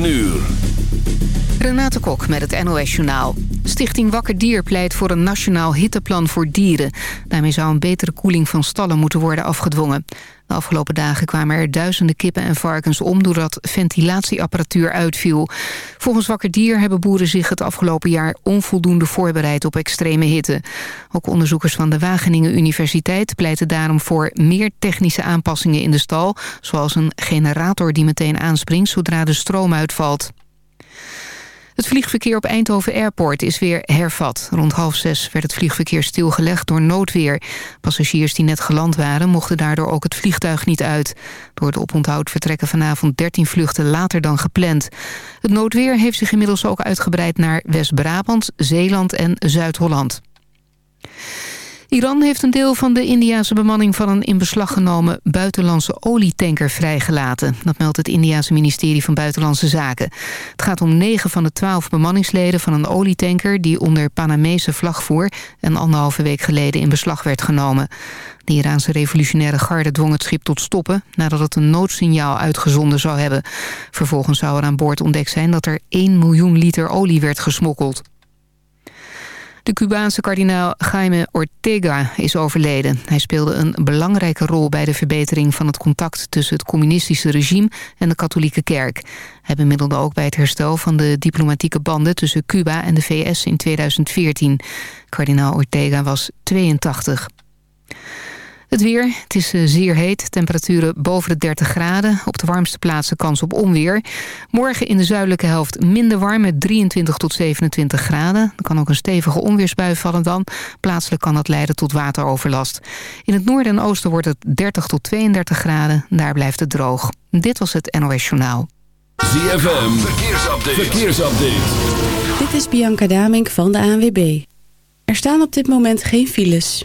9 uur. Renate met het NOS Journaal. Stichting Wakker Dier pleit voor een nationaal hitteplan voor dieren. Daarmee zou een betere koeling van stallen moeten worden afgedwongen. De afgelopen dagen kwamen er duizenden kippen en varkens om... doordat ventilatieapparatuur uitviel. Volgens Wakker Dier hebben boeren zich het afgelopen jaar... onvoldoende voorbereid op extreme hitte. Ook onderzoekers van de Wageningen Universiteit pleiten daarom voor... meer technische aanpassingen in de stal... zoals een generator die meteen aanspringt zodra de stroom uitvalt. Het vliegverkeer op Eindhoven Airport is weer hervat. Rond half zes werd het vliegverkeer stilgelegd door noodweer. Passagiers die net geland waren mochten daardoor ook het vliegtuig niet uit. Door het oponthoud vertrekken vanavond 13 vluchten later dan gepland. Het noodweer heeft zich inmiddels ook uitgebreid naar West-Brabant, Zeeland en Zuid-Holland. Iran heeft een deel van de Indiase bemanning van een in beslag genomen buitenlandse olietanker vrijgelaten. Dat meldt het Indiase ministerie van Buitenlandse Zaken. Het gaat om negen van de twaalf bemanningsleden van een olietanker die onder Panamese vlag voer en anderhalve week geleden in beslag werd genomen. De Iraanse revolutionaire garde dwong het schip tot stoppen nadat het een noodsignaal uitgezonden zou hebben. Vervolgens zou er aan boord ontdekt zijn dat er 1 miljoen liter olie werd gesmokkeld. De Cubaanse kardinaal Jaime Ortega is overleden. Hij speelde een belangrijke rol bij de verbetering van het contact... tussen het communistische regime en de katholieke kerk. Hij bemiddelde ook bij het herstel van de diplomatieke banden... tussen Cuba en de VS in 2014. Kardinaal Ortega was 82. Het weer, het is eh, zeer heet. Temperaturen boven de 30 graden. Op de warmste plaatsen kans op onweer. Morgen in de zuidelijke helft minder warm met 23 tot 27 graden. Er kan ook een stevige onweersbui vallen dan. Plaatselijk kan dat leiden tot wateroverlast. In het noorden en oosten wordt het 30 tot 32 graden. Daar blijft het droog. Dit was het NOS Journaal. ZFM, verkeersupdate. verkeersupdate. Dit is Bianca Damink van de ANWB. Er staan op dit moment geen files.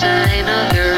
sign of your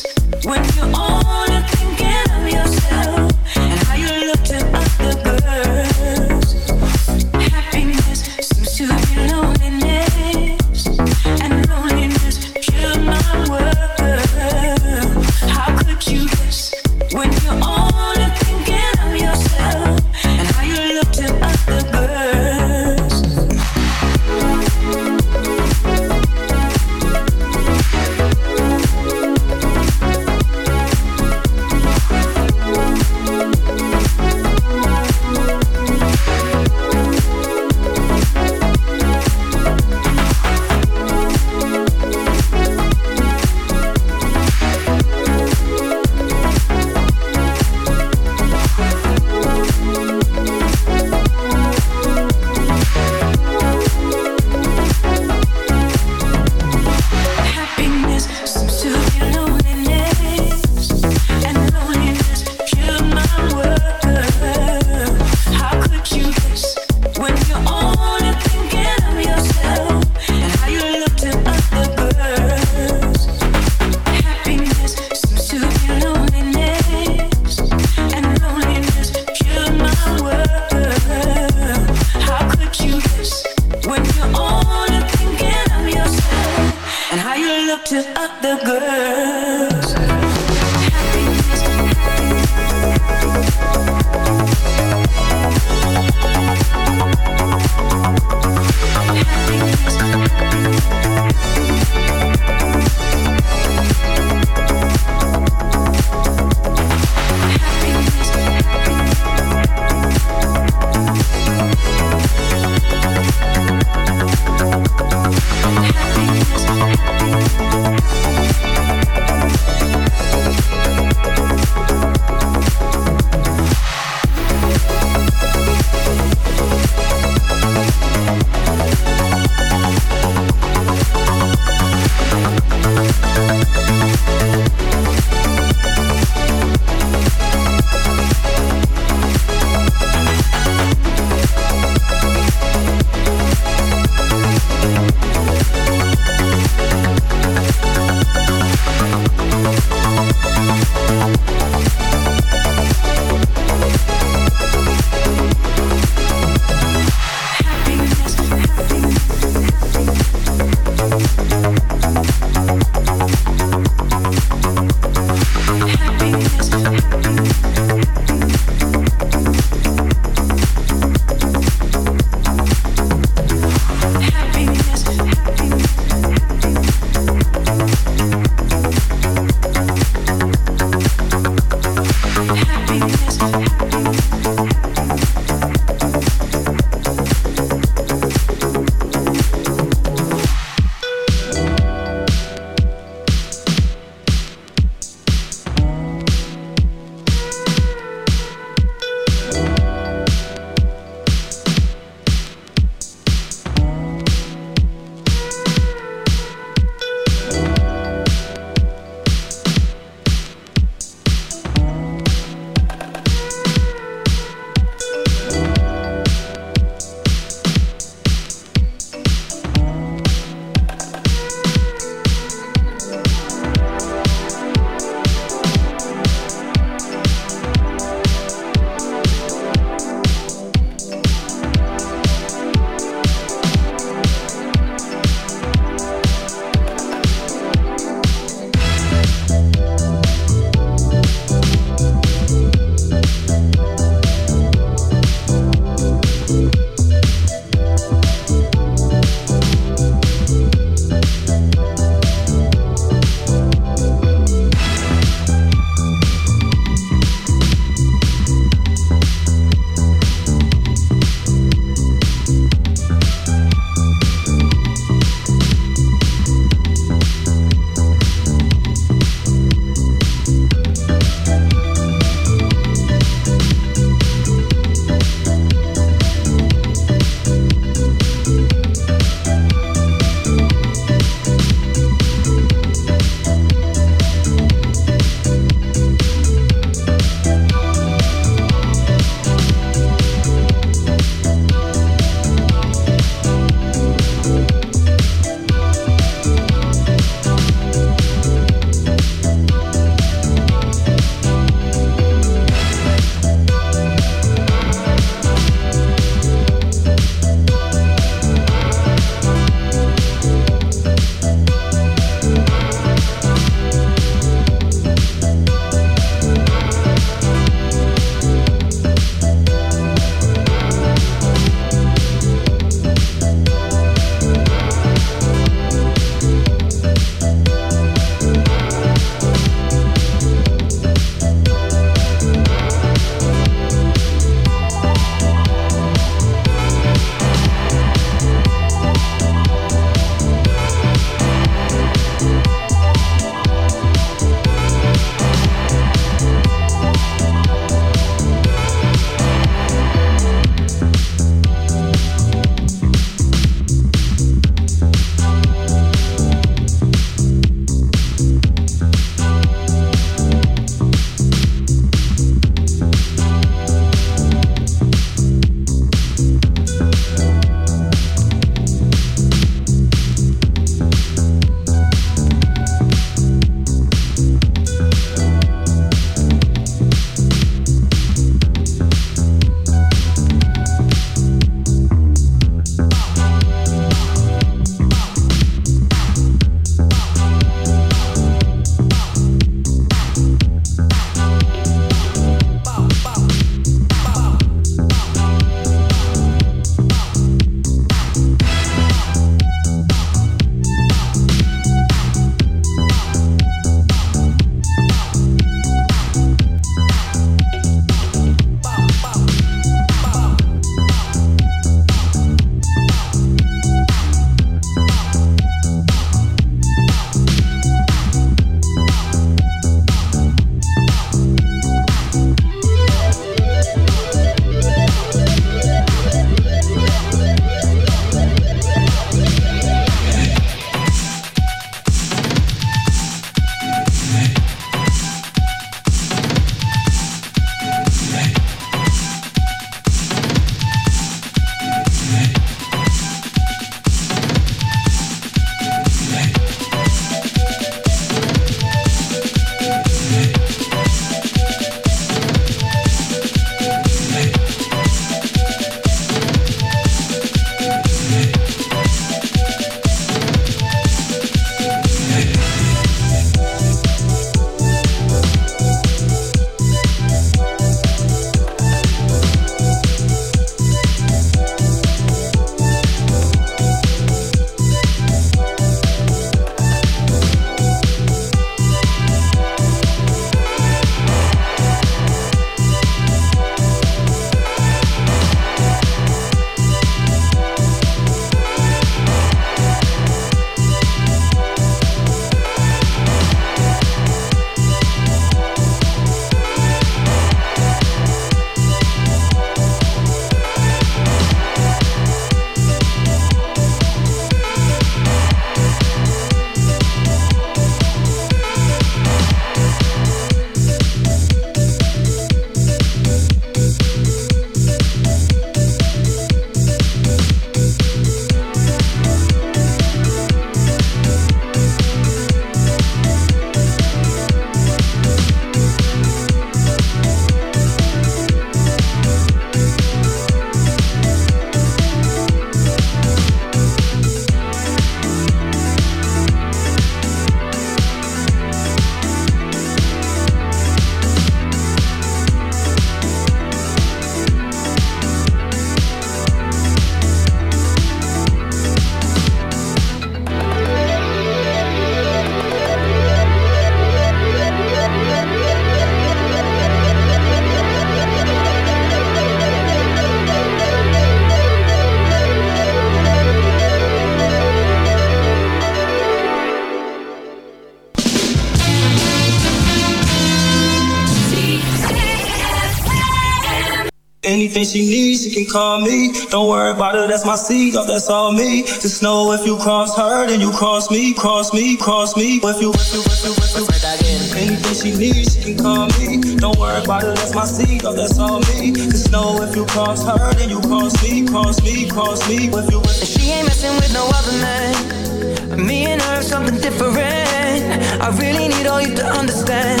Anything she needs, she can call me. Don't worry about it, that's my seed, oh, that's all me. Just know if you cross her, then you cross me, cross me, cross me. If you, if you, if you, if you. Anything she needs, she can call me. Don't worry about it, that's my seed, oh, that's all me. Just know if you cross her, then you cross me, cross me, cross me. If you, if. She ain't messing with no other man. Me and her, something different. I really need all you to understand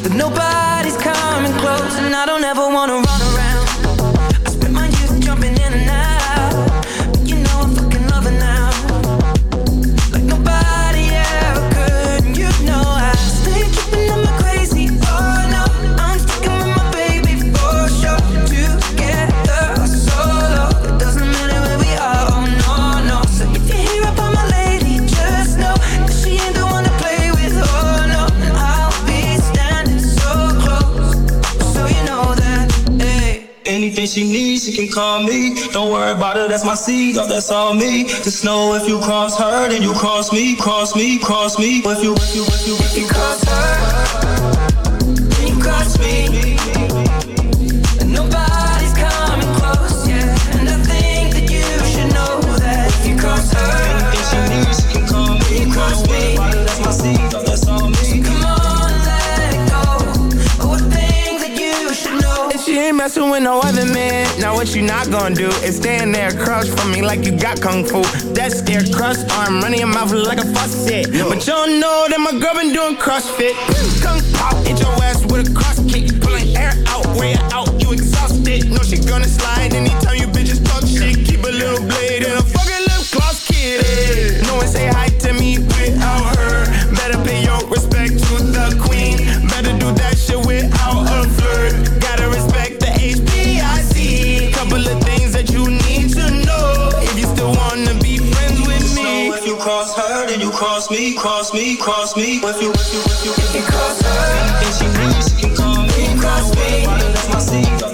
that nobody's coming close, and I don't ever wanna run around. She can call me. Don't worry about it, that's my seed, oh, that's all me. Just know if you cross her, then you cross me, cross me, cross me. If you, if you, if you, if you cross what you not gonna do is stand there across from me like you got kung fu. That's their crust arm running your mouth like a faucet. But don't know that my girl been doing CrossFit. Kung pao, hit your ass with a cross kick. Pulling air out, way out, you exhausted. No, she gonna slide anytime you cross me. If you, if you, if you, if you cross her, she needs, she can call me. cross me. my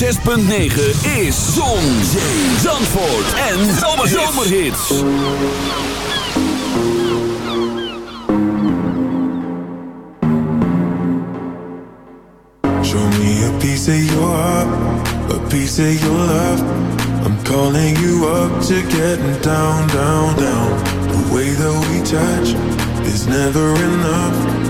106.9 is Zon, Zee, Zandvoort en Zomerhits. Show me a piece of your heart, a piece of your love. I'm calling you up to getting down, down, down. The way that we touch is never enough.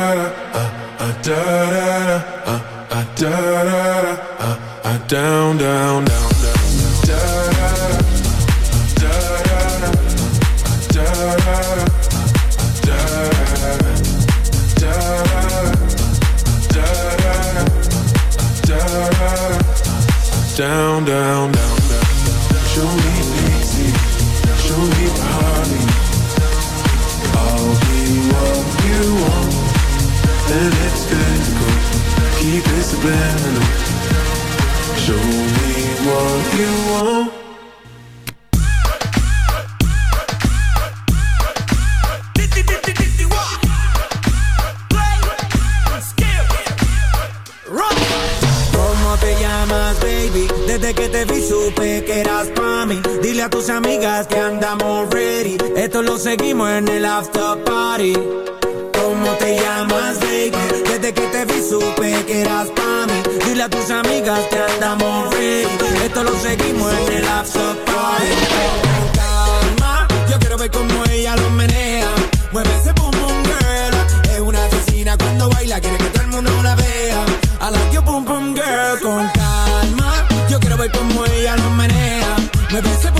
da da, uh, uh, da da da, uh, uh, da da da, uh, uh, down, down, down, seguimos en el after party. ¿Cómo te llamas, baby? Desde que te vi supe que eras pa' mí. Dile a tus amigas que andamos ready. Esto lo seguimos en el after party. Con calma, yo quiero ver cómo ella lo menea. Mueve ese boom boom girl. Es una asesina cuando baila, quiere que todo el mundo la vea. I like your boom boom girl con calma. Yo quiero ver cómo ella lo menea. Mueve ese boom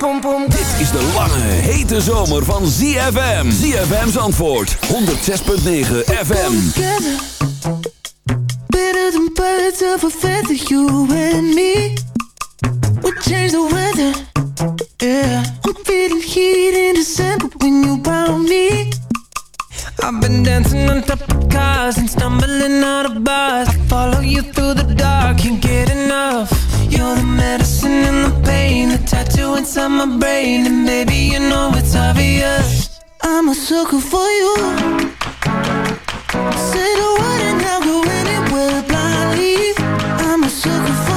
pom. Dit is de lange, hete zomer van ZFM. ZFM's antwoord, 106.9 FM. Better than birds of a feather, you and me. We change the weather, yeah. I'm feeling heat in December when you found me. I've been dancing on top of cars and stumbling out of bars. I follow you through the dark, can't get enough. You're the medicine and the pain The tattoo inside my brain And baby, you know it's obvious I'm a sucker for you Say the word and I'll go anywhere blindly I'm a sucker for you.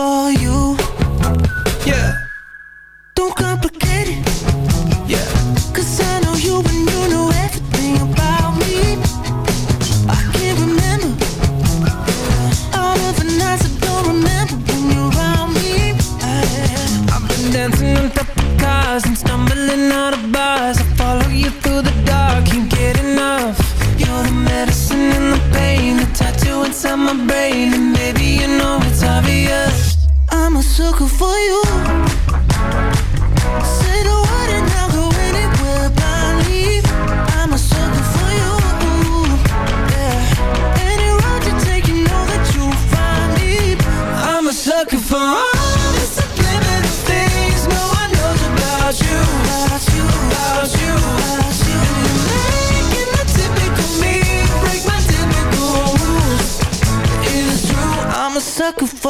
for you. Yeah. Don't complicate it. Yeah. Cause I know you and you know everything about me. I can't remember all of the nights I don't remember when you're around me. I, I've been dancing on top of cars and stumbling out of bars. I follow you through the dark, can't get enough. You're the medicine and the pain, the tattoo inside my brain. I'm a sucker for you. Say the word and I'll go anywhere blindly. I'm a sucker for you. Yeah. Any road you take, you know that you'll find me. I'm a sucker for all the subliminal things no one knows about you. About you, about you, about you. And you're making the typical me break my typical rules. It is true, I'm a sucker for.